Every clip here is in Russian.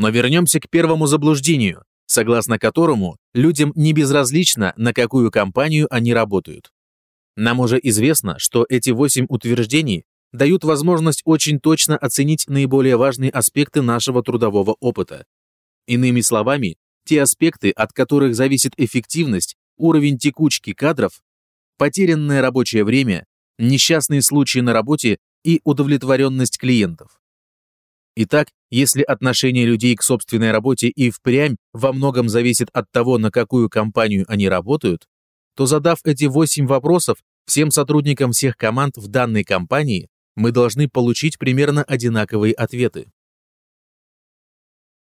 Но вернемся к первому заблуждению, согласно которому людям не безразлично, на какую компанию они работают. Нам уже известно, что эти восемь утверждений дают возможность очень точно оценить наиболее важные аспекты нашего трудового опыта. Иными словами, те аспекты, от которых зависит эффективность, уровень текучки кадров, потерянное рабочее время, несчастные случаи на работе и удовлетворенность клиентов. Итак, если отношение людей к собственной работе и впрямь во многом зависит от того, на какую компанию они работают, то задав эти восемь вопросов всем сотрудникам всех команд в данной компании, мы должны получить примерно одинаковые ответы.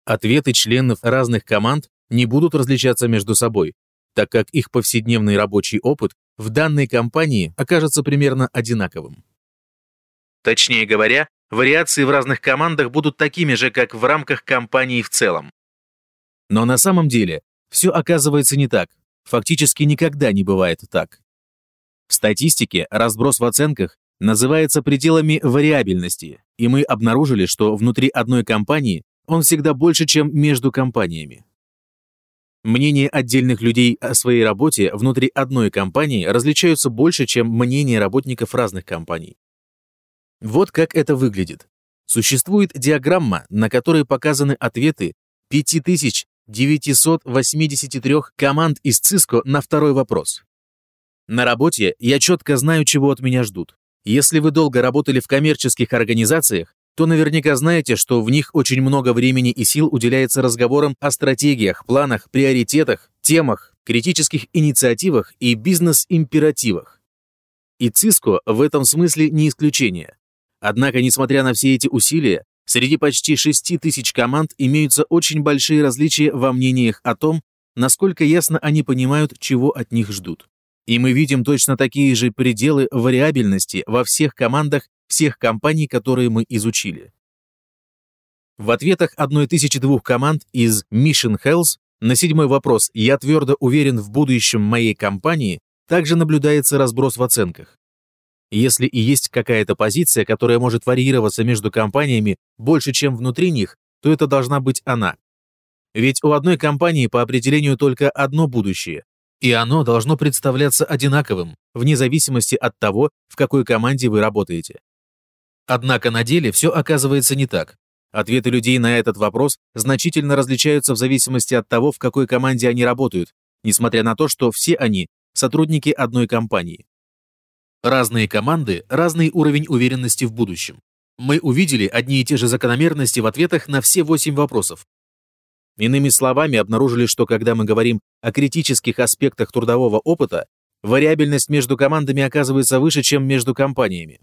Ответы членов разных команд не будут различаться между собой, так как их повседневный рабочий опыт в данной компании окажется примерно одинаковым. Точнее говоря, вариации в разных командах будут такими же, как в рамках компании в целом. Но на самом деле все оказывается не так. Фактически никогда не бывает так. В статистике разброс в оценках называется пределами вариабельности, и мы обнаружили, что внутри одной компании он всегда больше, чем между компаниями. Мнения отдельных людей о своей работе внутри одной компании различаются больше, чем мнения работников разных компаний. Вот как это выглядит. Существует диаграмма, на которой показаны ответы 5983 команд из Cisco на второй вопрос. На работе я четко знаю, чего от меня ждут. Если вы долго работали в коммерческих организациях, то наверняка знаете, что в них очень много времени и сил уделяется разговорам о стратегиях, планах, приоритетах, темах, критических инициативах и бизнес-императивах. И Cisco в этом смысле не исключение. Однако, несмотря на все эти усилия, среди почти 6 тысяч команд имеются очень большие различия во мнениях о том, насколько ясно они понимают, чего от них ждут. И мы видим точно такие же пределы вариабельности во всех командах всех компаний, которые мы изучили. В ответах одной тысячи двух команд из Mission Health на седьмой вопрос «Я твердо уверен в будущем моей компании» также наблюдается разброс в оценках. Если и есть какая-то позиция, которая может варьироваться между компаниями больше, чем внутри них, то это должна быть она. Ведь у одной компании по определению только одно будущее, и оно должно представляться одинаковым, вне зависимости от того, в какой команде вы работаете. Однако на деле все оказывается не так. Ответы людей на этот вопрос значительно различаются в зависимости от того, в какой команде они работают, несмотря на то, что все они – сотрудники одной компании. Разные команды, разный уровень уверенности в будущем. Мы увидели одни и те же закономерности в ответах на все восемь вопросов. Иными словами, обнаружили, что когда мы говорим о критических аспектах трудового опыта, вариабельность между командами оказывается выше, чем между компаниями.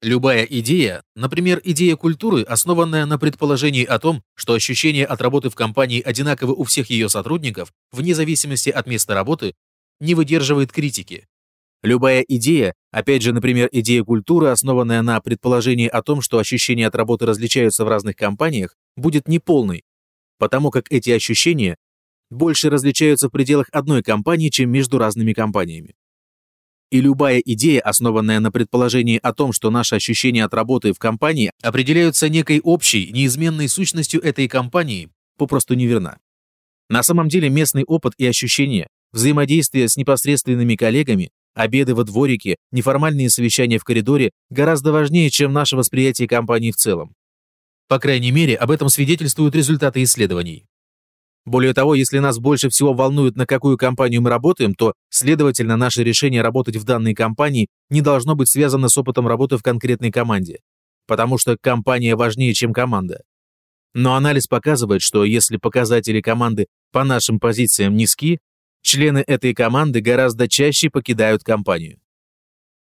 Любая идея, например, идея культуры, основанная на предположении о том, что ощущения от работы в компании одинаковы у всех ее сотрудников, вне зависимости от места работы, не выдерживает критики. Любая идея, опять же, например, идея культуры, основанная на предположении о том, что ощущения от работы различаются в разных компаниях, будет неполной, потому как эти ощущения больше различаются в пределах одной компании, чем между разными компаниями. И любая идея, основанная на предположении о том, что наши ощущения от работы в компании определяются некой общей, неизменной сущностью этой компании, попросту неверна. На самом деле местный опыт и ощущения, взаимодействие с непосредственными коллегами Обеды во дворике, неформальные совещания в коридоре гораздо важнее, чем наше восприятие компании в целом. По крайней мере, об этом свидетельствуют результаты исследований. Более того, если нас больше всего волнует, на какую компанию мы работаем, то, следовательно, наше решение работать в данной компании не должно быть связано с опытом работы в конкретной команде, потому что компания важнее, чем команда. Но анализ показывает, что если показатели команды по нашим позициям низки, члены этой команды гораздо чаще покидают компанию.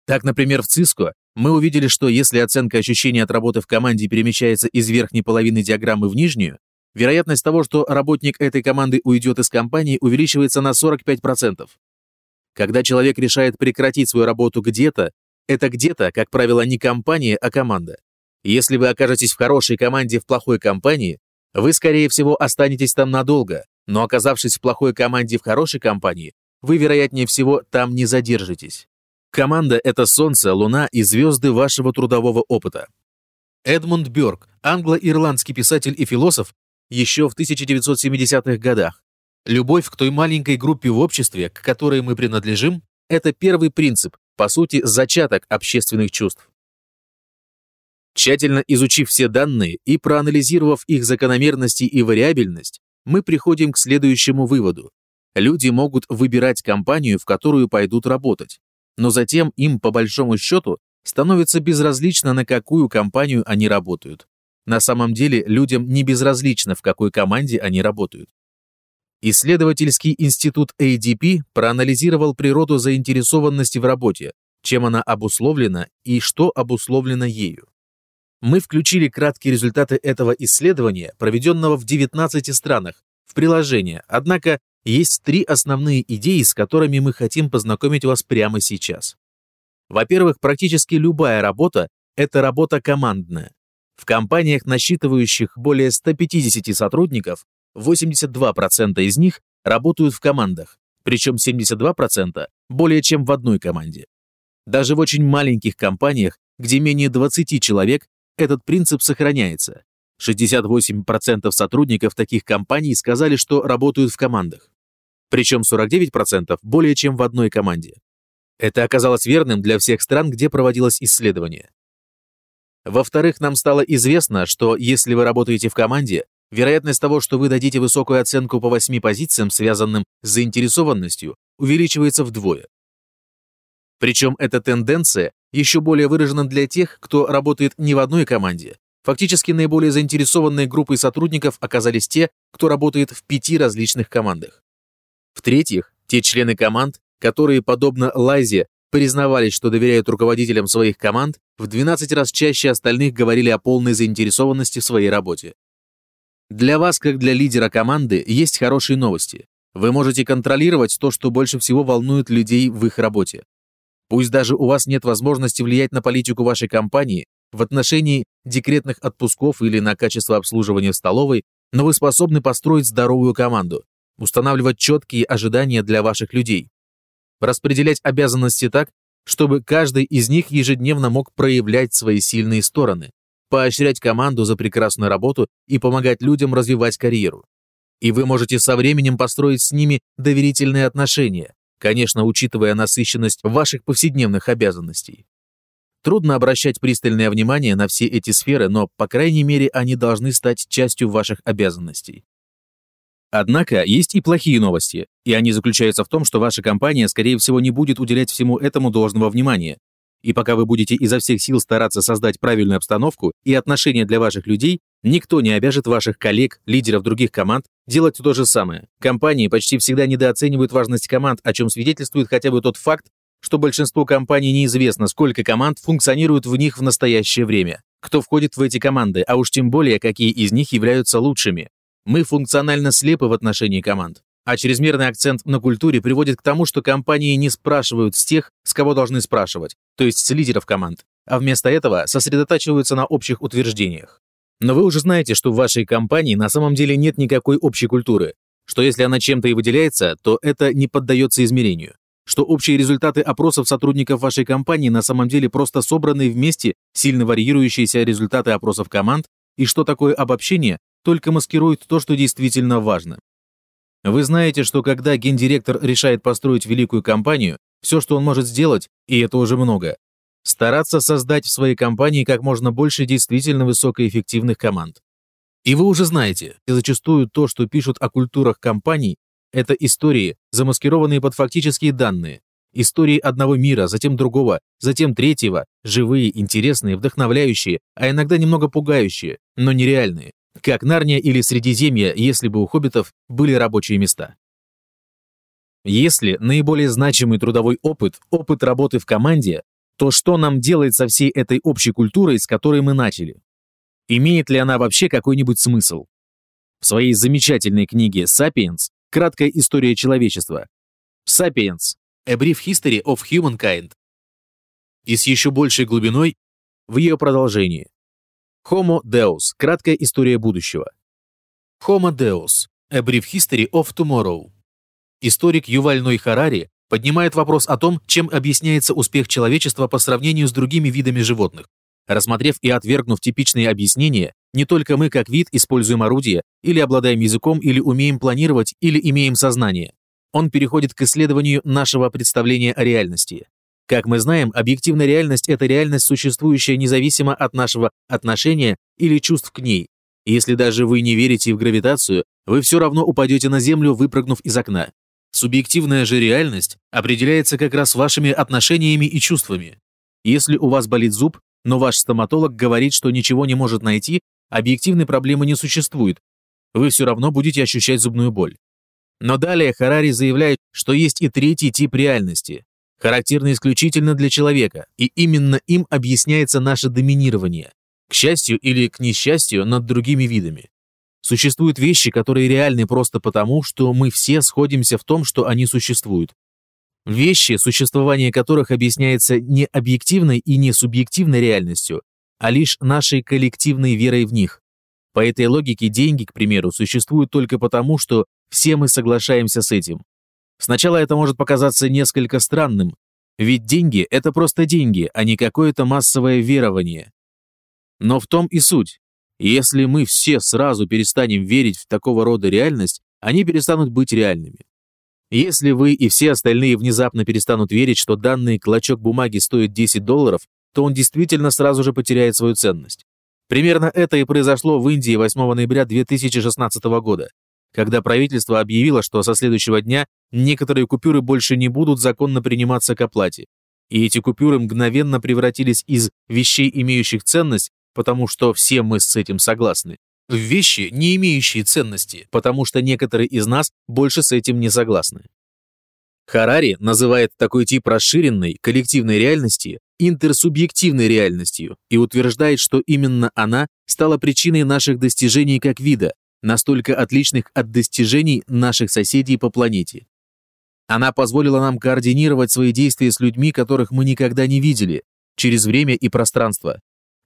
Так, например, в Cisco мы увидели, что если оценка ощущений от работы в команде перемещается из верхней половины диаграммы в нижнюю, вероятность того, что работник этой команды уйдет из компании, увеличивается на 45%. Когда человек решает прекратить свою работу где-то, это где-то, как правило, не компания, а команда. Если вы окажетесь в хорошей команде в плохой компании, вы, скорее всего, останетесь там надолго, но оказавшись в плохой команде в хорошей компании, вы, вероятнее всего, там не задержитесь. Команда – это солнце, луна и звезды вашего трудового опыта. Эдмунд Бёрк, англо-ирландский писатель и философ, еще в 1970-х годах. Любовь к той маленькой группе в обществе, к которой мы принадлежим, это первый принцип, по сути, зачаток общественных чувств. Тщательно изучив все данные и проанализировав их закономерности и вариабельность, мы приходим к следующему выводу. Люди могут выбирать компанию, в которую пойдут работать, но затем им, по большому счету, становится безразлично, на какую компанию они работают. На самом деле людям не безразлично, в какой команде они работают. Исследовательский институт ADP проанализировал природу заинтересованности в работе, чем она обусловлена и что обусловлено ею. Мы включили краткие результаты этого исследования, проведенного в 19 странах, в приложение, однако есть три основные идеи, с которыми мы хотим познакомить вас прямо сейчас. Во-первых, практически любая работа – это работа командная. В компаниях, насчитывающих более 150 сотрудников, 82% из них работают в командах, причем 72% более чем в одной команде. Даже в очень маленьких компаниях, где менее 20 человек, этот принцип сохраняется. 68% сотрудников таких компаний сказали, что работают в командах. Причем 49% более чем в одной команде. Это оказалось верным для всех стран, где проводилось исследование. Во-вторых, нам стало известно, что если вы работаете в команде, вероятность того, что вы дадите высокую оценку по восьми позициям, связанным с заинтересованностью, увеличивается вдвое. Причем эта тенденция еще более выражена для тех, кто работает не в одной команде. Фактически наиболее заинтересованной группой сотрудников оказались те, кто работает в пяти различных командах. В-третьих, те члены команд, которые, подобно Лайзе, признавались, что доверяют руководителям своих команд, в 12 раз чаще остальных говорили о полной заинтересованности в своей работе. Для вас, как для лидера команды, есть хорошие новости. Вы можете контролировать то, что больше всего волнует людей в их работе. Пусть даже у вас нет возможности влиять на политику вашей компании в отношении декретных отпусков или на качество обслуживания в столовой, но вы способны построить здоровую команду, устанавливать четкие ожидания для ваших людей, распределять обязанности так, чтобы каждый из них ежедневно мог проявлять свои сильные стороны, поощрять команду за прекрасную работу и помогать людям развивать карьеру. И вы можете со временем построить с ними доверительные отношения, конечно, учитывая насыщенность ваших повседневных обязанностей. Трудно обращать пристальное внимание на все эти сферы, но, по крайней мере, они должны стать частью ваших обязанностей. Однако есть и плохие новости, и они заключаются в том, что ваша компания, скорее всего, не будет уделять всему этому должного внимания. И пока вы будете изо всех сил стараться создать правильную обстановку и отношения для ваших людей, никто не обяжет ваших коллег, лидеров других команд делать то же самое. Компании почти всегда недооценивают важность команд, о чем свидетельствует хотя бы тот факт, что большинству компаний неизвестно, сколько команд функционируют в них в настоящее время, кто входит в эти команды, а уж тем более, какие из них являются лучшими. Мы функционально слепы в отношении команд. А чрезмерный акцент на культуре приводит к тому, что компании не спрашивают с тех, с кого должны спрашивать, то есть с лидеров команд, а вместо этого сосредотачиваются на общих утверждениях. Но вы уже знаете, что в вашей компании на самом деле нет никакой общей культуры, что если она чем-то и выделяется, то это не поддается измерению, что общие результаты опросов сотрудников вашей компании на самом деле просто собраны вместе сильно варьирующиеся результаты опросов команд, и что такое обобщение только маскирует то, что действительно важно. Вы знаете, что когда гендиректор решает построить великую компанию, все, что он может сделать, и это уже много, стараться создать в своей компании как можно больше действительно высокоэффективных команд. И вы уже знаете, и зачастую то, что пишут о культурах компаний, это истории, замаскированные под фактические данные, истории одного мира, затем другого, затем третьего, живые, интересные, вдохновляющие, а иногда немного пугающие, но нереальные, как Нарния или Средиземье, если бы у хоббитов были рабочие места. Если наиболее значимый трудовой опыт – опыт работы в команде, то что нам делать со всей этой общей культурой, с которой мы начали? Имеет ли она вообще какой-нибудь смысл? В своей замечательной книге «Сапиенс» краткая история человечества. «Сапиенс. A Brief History of Humankind» и с еще большей глубиной в ее продолжении. Homo Deus – краткая история будущего. Homo Deus – A Brief History of Tomorrow. Историк Юваль Ной Харари поднимает вопрос о том, чем объясняется успех человечества по сравнению с другими видами животных. Рассмотрев и отвергнув типичные объяснения, не только мы как вид используем орудие, или обладаем языком, или умеем планировать, или имеем сознание. Он переходит к исследованию нашего представления о реальности. Как мы знаем, объективная реальность – это реальность, существующая независимо от нашего отношения или чувств к ней. Если даже вы не верите в гравитацию, вы все равно упадете на Землю, выпрыгнув из окна. Субъективная же реальность определяется как раз вашими отношениями и чувствами. Если у вас болит зуб, но ваш стоматолог говорит, что ничего не может найти, объективной проблемы не существует. Вы все равно будете ощущать зубную боль. Но далее Харари заявляет, что есть и третий тип реальности, характерный исключительно для человека, и именно им объясняется наше доминирование, к счастью или к несчастью, над другими видами. Существуют вещи, которые реальны просто потому, что мы все сходимся в том, что они существуют. Вещи, существование которых объясняется не объективной и не субъективной реальностью, а лишь нашей коллективной верой в них. По этой логике деньги, к примеру, существуют только потому, что все мы соглашаемся с этим. Сначала это может показаться несколько странным, ведь деньги – это просто деньги, а не какое-то массовое верование. Но в том и суть. Если мы все сразу перестанем верить в такого рода реальность, они перестанут быть реальными. Если вы и все остальные внезапно перестанут верить, что данный клочок бумаги стоит 10 долларов, то он действительно сразу же потеряет свою ценность. Примерно это и произошло в Индии 8 ноября 2016 года, когда правительство объявило, что со следующего дня некоторые купюры больше не будут законно приниматься к оплате. И эти купюры мгновенно превратились из вещей, имеющих ценность, потому что все мы с этим согласны, в вещи, не имеющие ценности, потому что некоторые из нас больше с этим не согласны. Харари называет такой тип расширенной коллективной реальности интерсубъективной реальностью и утверждает, что именно она стала причиной наших достижений как вида, настолько отличных от достижений наших соседей по планете. Она позволила нам координировать свои действия с людьми, которых мы никогда не видели, через время и пространство.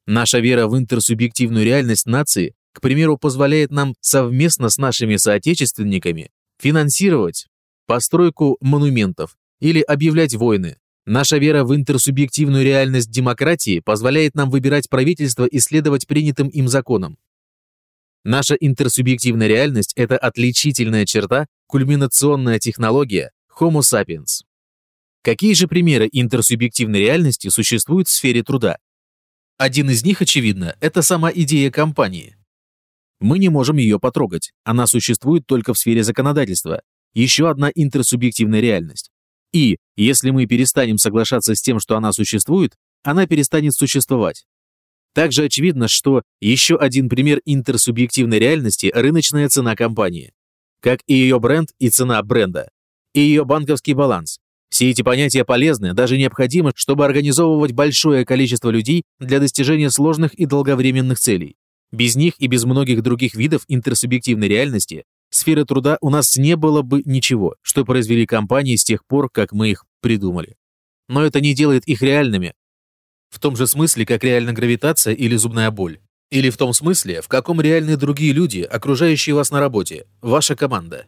Наша вера в интерсубъективную реальность нации к примеру, позволяет нам совместно с нашими соотечественниками финансировать постройку монументов или объявлять войны. Наша вера в интерсубъективную реальность демократии позволяет нам выбирать правительство и следовать принятым им законам. Наша интерсубъективная реальность – это отличительная черта, кульминационная технология Homo sapiens. Какие же примеры интерсубъективной реальности существуют в сфере труда? Один из них, очевидно, это сама идея компании. Мы не можем ее потрогать, она существует только в сфере законодательства. Еще одна интерсубъективная реальность. И, если мы перестанем соглашаться с тем, что она существует, она перестанет существовать. Также очевидно, что еще один пример интерсубъективной реальности – рыночная цена компании. Как и ее бренд и цена бренда. И ее банковский баланс. Все эти понятия полезны, даже необходимы, чтобы организовывать большое количество людей для достижения сложных и долговременных целей. Без них и без многих других видов интерсубъективной реальности сферы труда у нас не было бы ничего, что произвели компании с тех пор, как мы их придумали. Но это не делает их реальными. В том же смысле, как реальна гравитация или зубная боль. Или в том смысле, в каком реальны другие люди, окружающие вас на работе, ваша команда.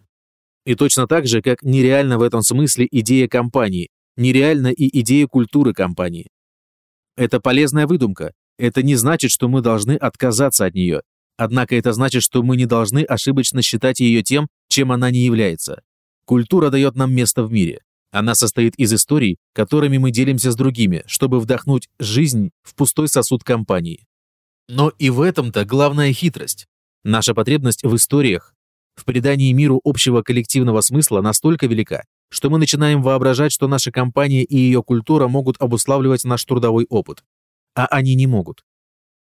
И точно так же, как нереальна в этом смысле идея компании, нереальна и идея культуры компании. Это полезная выдумка, это не значит, что мы должны отказаться от нее. Однако это значит, что мы не должны ошибочно считать ее тем, чем она не является. Культура дает нам место в мире. Она состоит из историй, которыми мы делимся с другими, чтобы вдохнуть жизнь в пустой сосуд компании. Но и в этом-то главная хитрость. Наша потребность в историях, в придании миру общего коллективного смысла настолько велика, что мы начинаем воображать, что наша компания и ее культура могут обуславливать наш трудовой опыт, а они не могут.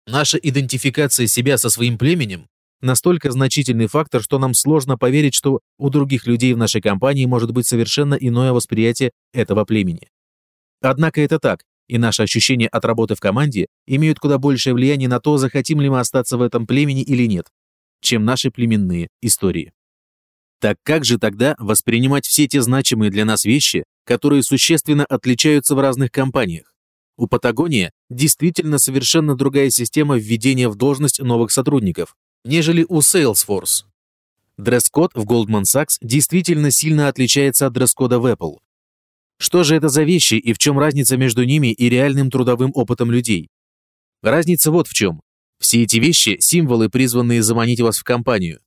Наша идентификация себя со своим племенем настолько значительный фактор, что нам сложно поверить, что у других людей в нашей компании может быть совершенно иное восприятие этого племени. Однако это так, и наши ощущения от работы в команде имеют куда большее влияние на то, захотим ли мы остаться в этом племени или нет, чем наши племенные истории. Так как же тогда воспринимать все те значимые для нас вещи, которые существенно отличаются в разных компаниях? У Патагония действительно совершенно другая система введения в должность новых сотрудников, нежели у Salesforce. Дресс-код в Goldman Sachs действительно сильно отличается от дресс-кода в Apple. Что же это за вещи и в чем разница между ними и реальным трудовым опытом людей? Разница вот в чем. Все эти вещи – символы, призванные заманить вас в компанию.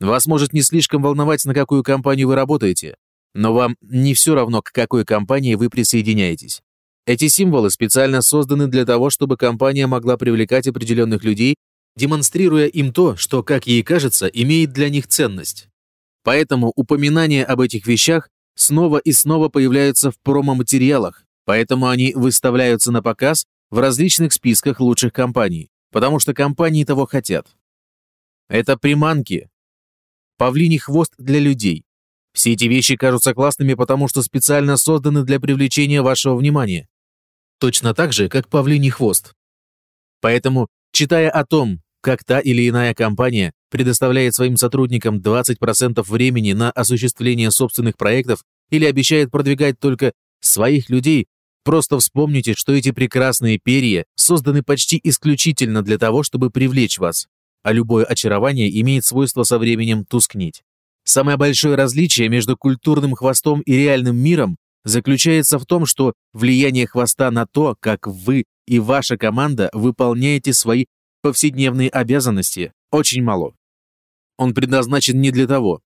Вас может не слишком волновать, на какую компанию вы работаете, но вам не все равно, к какой компании вы присоединяетесь. Эти символы специально созданы для того, чтобы компания могла привлекать определенных людей, демонстрируя им то, что, как ей кажется, имеет для них ценность. Поэтому упоминания об этих вещах снова и снова появляются в промо-материалах, поэтому они выставляются на показ в различных списках лучших компаний, потому что компании того хотят. Это приманки. Павлиний хвост для людей. Все эти вещи кажутся классными, потому что специально созданы для привлечения вашего внимания. Точно так же, как павлиний хвост. Поэтому, читая о том, как та или иная компания предоставляет своим сотрудникам 20% времени на осуществление собственных проектов или обещает продвигать только своих людей, просто вспомните, что эти прекрасные перья созданы почти исключительно для того, чтобы привлечь вас, а любое очарование имеет свойство со временем тускнеть. Самое большое различие между культурным хвостом и реальным миром заключается в том, что влияние хвоста на то, как вы и ваша команда выполняете свои повседневные обязанности, очень мало. Он предназначен не для того.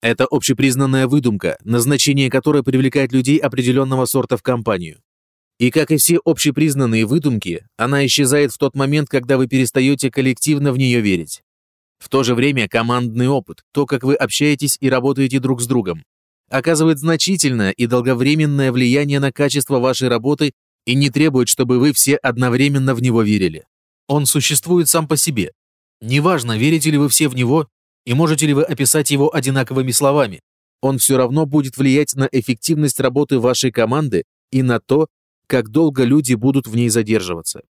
Это общепризнанная выдумка, назначение которой привлекает людей определенного сорта в компанию. И как и все общепризнанные выдумки, она исчезает в тот момент, когда вы перестаете коллективно в нее верить. В то же время командный опыт, то, как вы общаетесь и работаете друг с другом, оказывает значительное и долговременное влияние на качество вашей работы и не требует, чтобы вы все одновременно в него верили. Он существует сам по себе. Неважно, верите ли вы все в него и можете ли вы описать его одинаковыми словами, он все равно будет влиять на эффективность работы вашей команды и на то, как долго люди будут в ней задерживаться.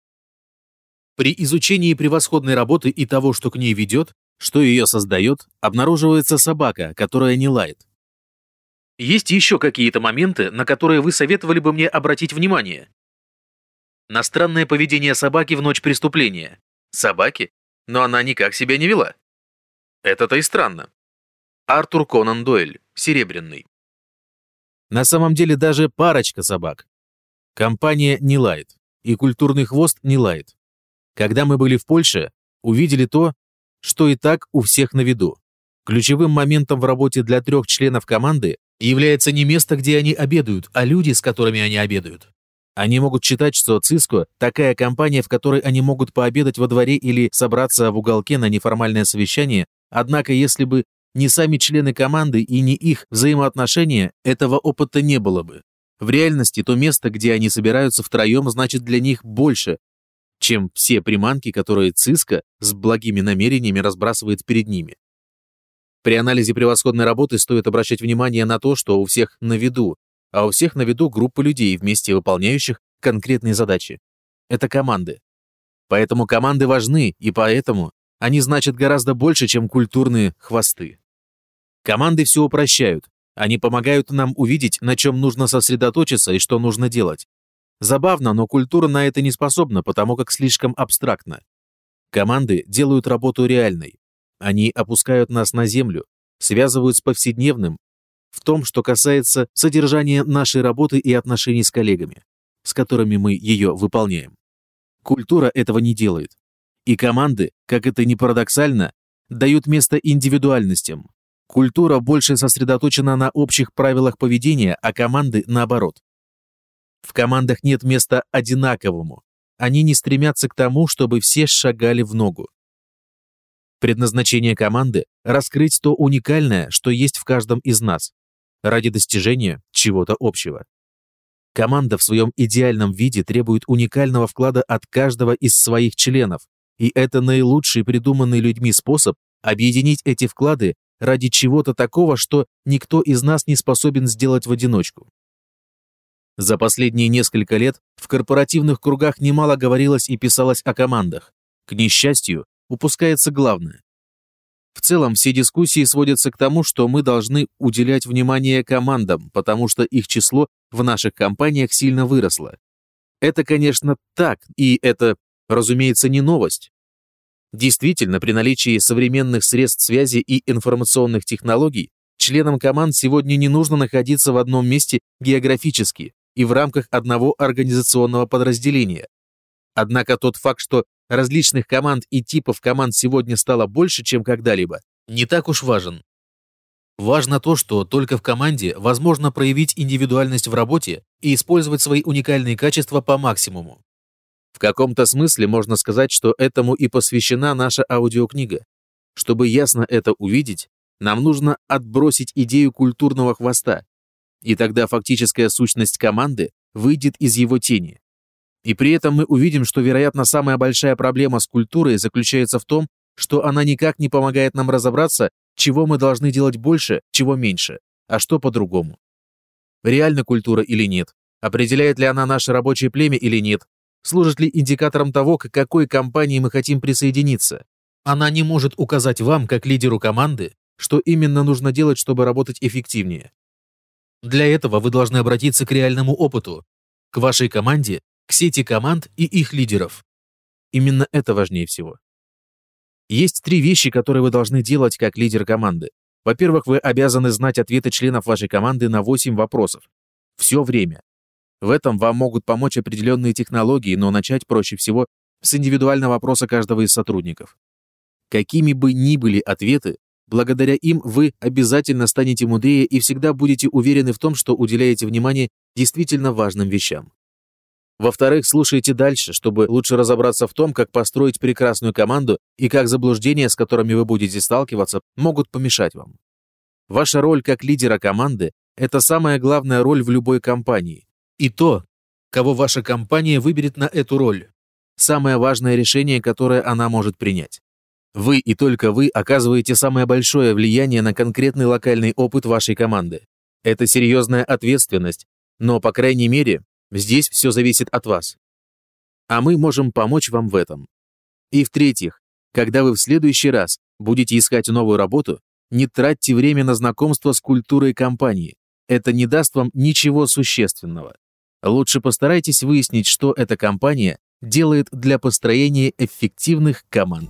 При изучении превосходной работы и того, что к ней ведет, что ее создает, обнаруживается собака, которая не лает. Есть еще какие-то моменты, на которые вы советовали бы мне обратить внимание? На странное поведение собаки в ночь преступления. Собаки? Но она никак себя не вела. Это-то и странно. Артур Конан Дойль, Серебряный. На самом деле даже парочка собак. Компания не лает, и культурный хвост не лает. Когда мы были в Польше, увидели то, что и так у всех на виду. Ключевым моментом в работе для трех членов команды является не место, где они обедают, а люди, с которыми они обедают. Они могут считать, что Cisco – такая компания, в которой они могут пообедать во дворе или собраться в уголке на неформальное совещание, однако если бы не сами члены команды и не их взаимоотношения, этого опыта не было бы. В реальности то место, где они собираются втроем, значит для них больше, чем все приманки, которые ЦИСКО с благими намерениями разбрасывает перед ними. При анализе превосходной работы стоит обращать внимание на то, что у всех на виду, а у всех на виду группа людей, вместе выполняющих конкретные задачи. Это команды. Поэтому команды важны, и поэтому они значат гораздо больше, чем культурные хвосты. Команды все упрощают. Они помогают нам увидеть, на чем нужно сосредоточиться и что нужно делать. Забавно, но культура на это не способна, потому как слишком абстрактно. Команды делают работу реальной. Они опускают нас на землю, связывают с повседневным, в том, что касается содержания нашей работы и отношений с коллегами, с которыми мы ее выполняем. Культура этого не делает. И команды, как это ни парадоксально, дают место индивидуальностям. Культура больше сосредоточена на общих правилах поведения, а команды наоборот. В командах нет места одинаковому. Они не стремятся к тому, чтобы все шагали в ногу. Предназначение команды – раскрыть то уникальное, что есть в каждом из нас, ради достижения чего-то общего. Команда в своем идеальном виде требует уникального вклада от каждого из своих членов, и это наилучший придуманный людьми способ объединить эти вклады ради чего-то такого, что никто из нас не способен сделать в одиночку. За последние несколько лет в корпоративных кругах немало говорилось и писалось о командах. К несчастью, упускается главное. В целом, все дискуссии сводятся к тому, что мы должны уделять внимание командам, потому что их число в наших компаниях сильно выросло. Это, конечно, так, и это, разумеется, не новость. Действительно, при наличии современных средств связи и информационных технологий, членам команд сегодня не нужно находиться в одном месте географически, и в рамках одного организационного подразделения. Однако тот факт, что различных команд и типов команд сегодня стало больше, чем когда-либо, не так уж важен. Важно то, что только в команде возможно проявить индивидуальность в работе и использовать свои уникальные качества по максимуму. В каком-то смысле можно сказать, что этому и посвящена наша аудиокнига. Чтобы ясно это увидеть, нам нужно отбросить идею культурного хвоста, и тогда фактическая сущность команды выйдет из его тени. И при этом мы увидим, что, вероятно, самая большая проблема с культурой заключается в том, что она никак не помогает нам разобраться, чего мы должны делать больше, чего меньше, а что по-другому. Реальна культура или нет? Определяет ли она наше рабочее племя или нет? Служит ли индикатором того, к какой компании мы хотим присоединиться? Она не может указать вам, как лидеру команды, что именно нужно делать, чтобы работать эффективнее. Для этого вы должны обратиться к реальному опыту, к вашей команде, к сети команд и их лидеров. Именно это важнее всего. Есть три вещи, которые вы должны делать как лидер команды. Во-первых, вы обязаны знать ответы членов вашей команды на 8 вопросов. Все время. В этом вам могут помочь определенные технологии, но начать проще всего с индивидуального вопроса каждого из сотрудников. Какими бы ни были ответы, благодаря им вы обязательно станете мудрее и всегда будете уверены в том, что уделяете внимание действительно важным вещам. Во-вторых, слушайте дальше, чтобы лучше разобраться в том, как построить прекрасную команду и как заблуждения, с которыми вы будете сталкиваться, могут помешать вам. Ваша роль как лидера команды – это самая главная роль в любой компании. И то, кого ваша компания выберет на эту роль. Самое важное решение, которое она может принять. Вы и только вы оказываете самое большое влияние на конкретный локальный опыт вашей команды. Это серьезная ответственность, но, по крайней мере, Здесь все зависит от вас. А мы можем помочь вам в этом. И в-третьих, когда вы в следующий раз будете искать новую работу, не тратьте время на знакомство с культурой компании. Это не даст вам ничего существенного. Лучше постарайтесь выяснить, что эта компания делает для построения эффективных команд.